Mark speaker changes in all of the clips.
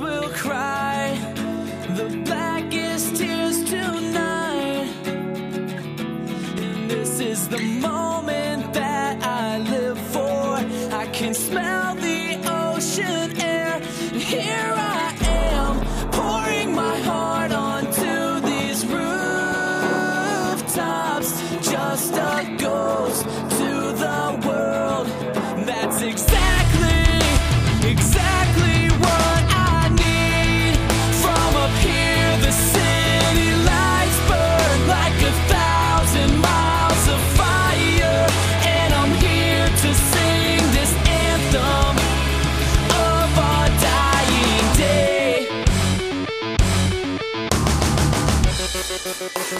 Speaker 1: will cry the blackest tears tonight. And this is the moment that I live for. I can smell the ocean air. Here I am, pouring my heart onto these rooftops. Just a ghost to the world. That's exactly,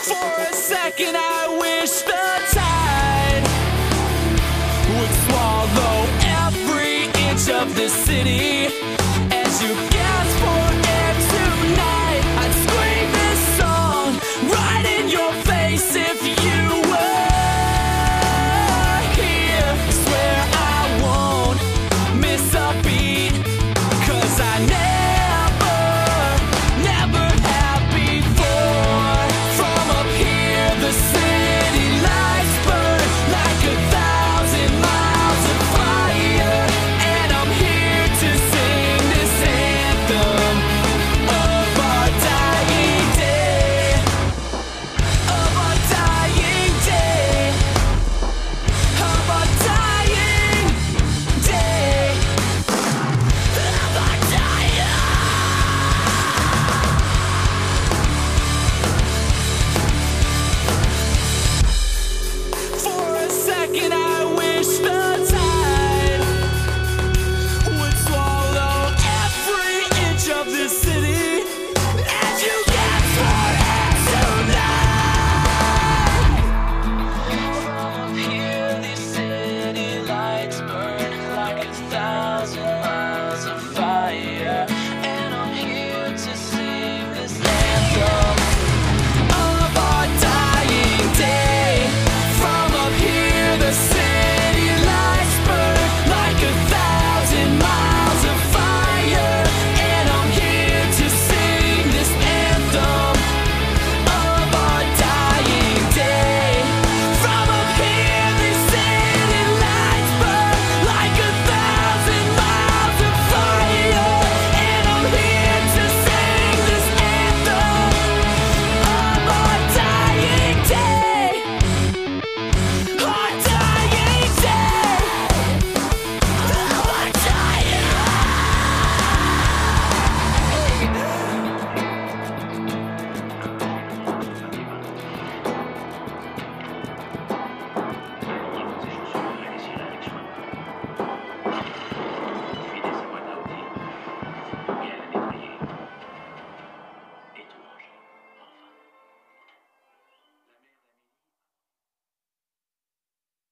Speaker 1: For a second, I wish the tide would swallow every inch of city.